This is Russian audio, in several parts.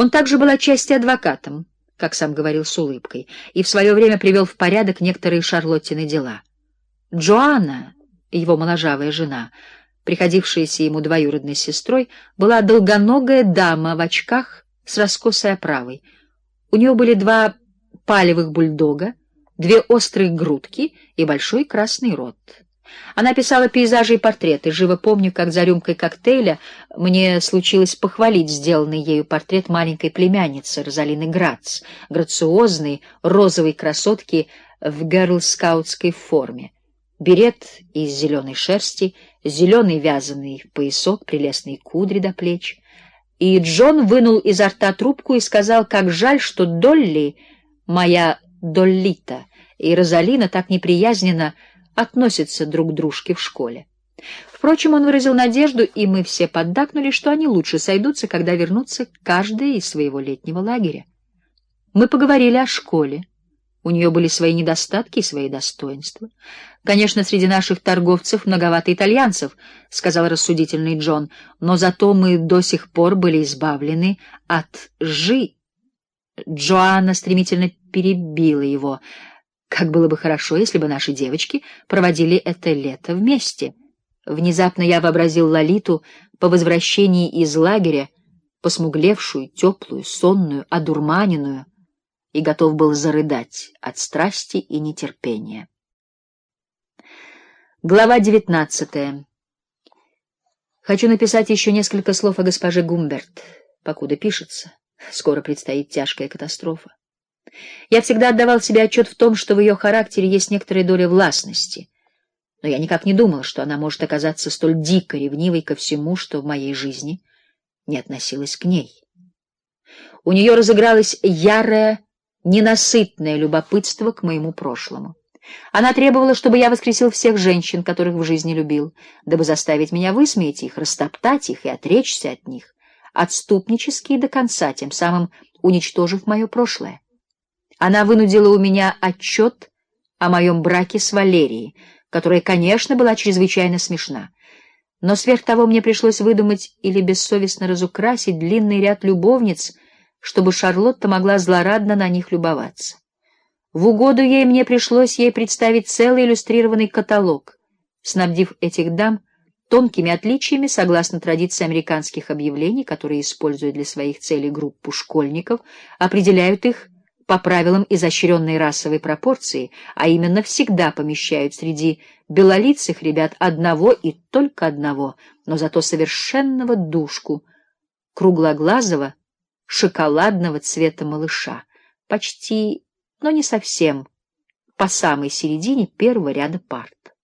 Он также был отчасти адвокатом, как сам говорил с улыбкой, и в свое время привел в порядок некоторые Шарлоттины дела. Джоанна, его моложавая жена, приходившаяся ему двоюродной сестрой, была долгоногая дама в очках с раскосой оправой. У нее были два палевых бульдога, две острые грудки и большой красный рот. Она писала пейзажи и портреты. Живо помню, как за рюмкой коктейля мне случилось похвалить сделанный ею портрет маленькой племянницы Розалины Грац, грациозной розовой красотки в герлскаутской форме. Берет из зеленой шерсти, зеленый вязаный поясок, прелестные кудри до плеч. И Джон вынул изо рта трубку и сказал, как жаль, что Долли, моя Доллита, и Розалина так неприязненно относятся друг к дружке в школе. Впрочем, он выразил надежду, и мы все поддакнули, что они лучше сойдутся, когда вернутся каждый из своего летнего лагеря. Мы поговорили о школе. У нее были свои недостатки и свои достоинства. Конечно, среди наших торговцев многовато итальянцев, сказал рассудительный Джон, но зато мы до сих пор были избавлены от жи. Джоанна стремительно перебила его. Как было бы хорошо, если бы наши девочки проводили это лето вместе. Внезапно я вообразил Лолиту по возвращении из лагеря, посмуглевшую, теплую, сонную, одурманенную, и готов был зарыдать от страсти и нетерпения. Глава девятнадцатая. Хочу написать еще несколько слов о госпоже Гумберт, покуда пишется. Скоро предстоит тяжкая катастрофа. Я всегда отдавал себе отчет в том, что в ее характере есть некоторая доля властности, но я никак не думал, что она может оказаться столь дико ревнивой ко всему, что в моей жизни не относилось к ней. У нее разыгралось ярое, ненасытное любопытство к моему прошлому. Она требовала, чтобы я воскресил всех женщин, которых в жизни любил, дабы заставить меня высмеять их, растоптать их и отречься от них, отступнически до конца, тем самым уничтожив мое прошлое. Она вынудила у меня отчет о моем браке с Валерией, которая, конечно, была чрезвычайно смешна. Но сверх того мне пришлось выдумать или бессовестно разукрасить длинный ряд любовниц, чтобы Шарлотта могла злорадно на них любоваться. В угоду ей мне пришлось ей представить целый иллюстрированный каталог, снабдив этих дам тонкими отличиями согласно традиции американских объявлений, которые используют для своих целей группу школьников, определяют их по правилам изощренной расовой пропорции, а именно всегда помещают среди белолицых ребят одного и только одного, но зато совершенного душку, круглоглазого, шоколадного цвета малыша, почти, но не совсем, по самой середине первого ряда парт.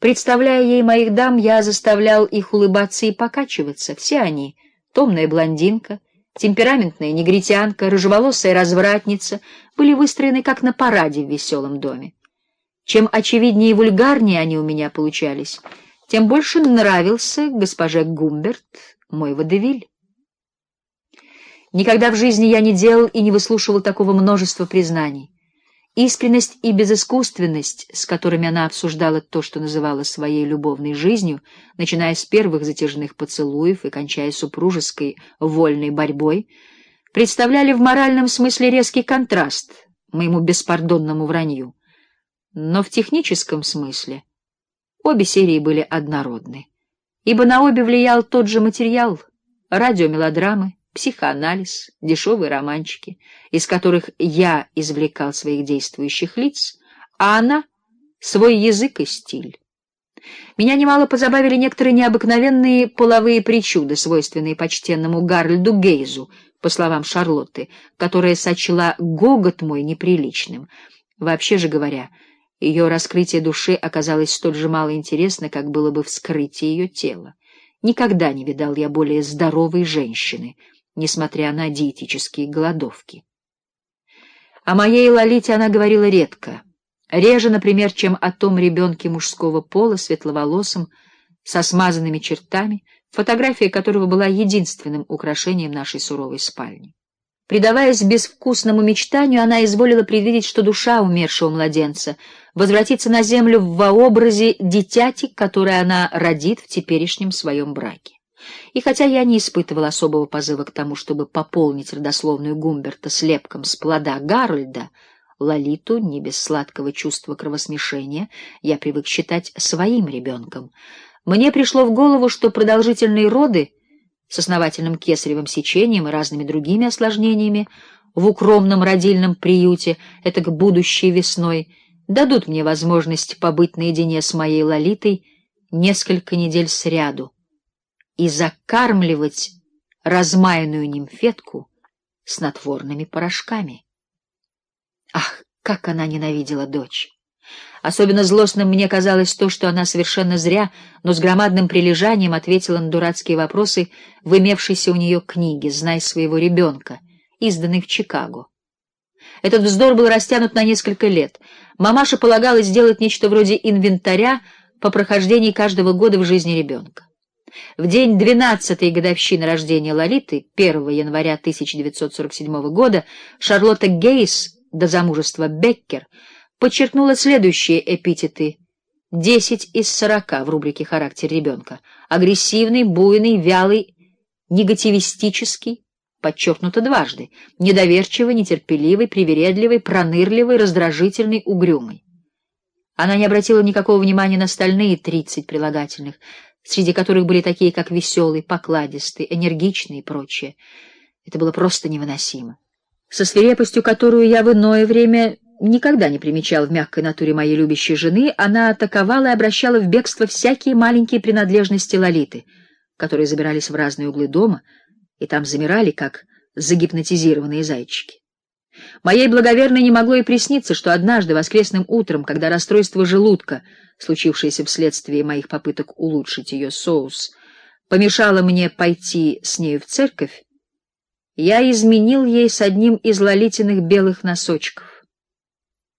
Представляя ей моих дам, я заставлял их улыбаться и покачиваться. Все они — томная блондинка, Темпераментная негритянка, рыжеволосая развратница были выстроены как на параде в веселом доме. Чем очевиднее и вульгарнее они у меня получались, тем больше нравился госпоже Гумберт мой водевиль. Никогда в жизни я не делал и не выслушивал такого множества признаний. Искренность и безыскусственность, с которыми она обсуждала то, что называла своей любовной жизнью, начиная с первых затяжных поцелуев и кончая супружеской вольной борьбой, представляли в моральном смысле резкий контраст моему беспардонному вранью. Но в техническом смысле обе серии были однородны, ибо на обе влиял тот же материал — радиомелодрамы, психоанализ, дешевые романчики, из которых я извлекал своих действующих лиц, а она — свой язык и стиль. Меня немало позабавили некоторые необыкновенные половые причуды, свойственные почтенному Гарльду Гейзу, по словам Шарлотты, которая сочла гогот мой неприличным. Вообще же говоря, ее раскрытие души оказалось столь же мало интересно, как было бы вскрытие ее тела. Никогда не видал я более здоровой женщины — несмотря на диетические голодовки. О моей Лолите она говорила редко, реже, например, чем о том ребенке мужского пола, светловолосом, со смазанными чертами, фотография которого была единственным украшением нашей суровой спальни. Предаваясь безвкусному мечтанию, она изволила предвидеть, что душа умершего младенца возвратится на землю в вообразе дитяти, которое она родит в теперешнем своем браке. И хотя я не испытывал особого позыва к тому, чтобы пополнить родословную Гумберта слепком с плода Гарольда, Лолиту, не без сладкого чувства кровосмешения, я привык считать своим ребенком. Мне пришло в голову, что продолжительные роды с основательным кесаревым сечением и разными другими осложнениями в укромном родильном приюте, это к будущей весной, дадут мне возможность побыть наедине с моей Лолитой несколько недель сряду и закармливать размаянную нимфетку снотворными порошками. Ах, как она ненавидела дочь! Особенно злостным мне казалось то, что она совершенно зря, но с громадным прилежанием ответила на дурацкие вопросы в имевшейся у нее книге «Знай своего ребенка», изданной в Чикаго. Этот вздор был растянут на несколько лет. Мамаша полагала сделать нечто вроде инвентаря по прохождении каждого года в жизни ребенка. В день двенадцатой годовщины рождения Лолиты, 1 января 1947 года, Шарлотта Гейс до замужества Беккер подчеркнула следующие эпитеты: десять из сорока в рубрике характер ребенка. агрессивный, буйный, вялый, негативистический, подчеркнуто дважды, недоверчивый, нетерпеливый, привередливый, пронырливый, раздражительный, угрюмый. Она не обратила никакого внимания на остальные тридцать прилагательных, среди которых были такие, как веселый, покладистый, энергичный и прочее. Это было просто невыносимо. Со свирепостью, которую я в иное время никогда не примечал в мягкой натуре моей любящей жены, она атаковала и обращала в бегство всякие маленькие принадлежности Лолиты, которые забирались в разные углы дома и там замирали, как загипнотизированные зайчики. Моей благоверной не могло и присниться, что однажды воскресным утром, когда расстройство желудка, случившееся вследствие моих попыток улучшить ее соус, помешало мне пойти с нею в церковь, я изменил ей с одним из лолитиных белых носочков.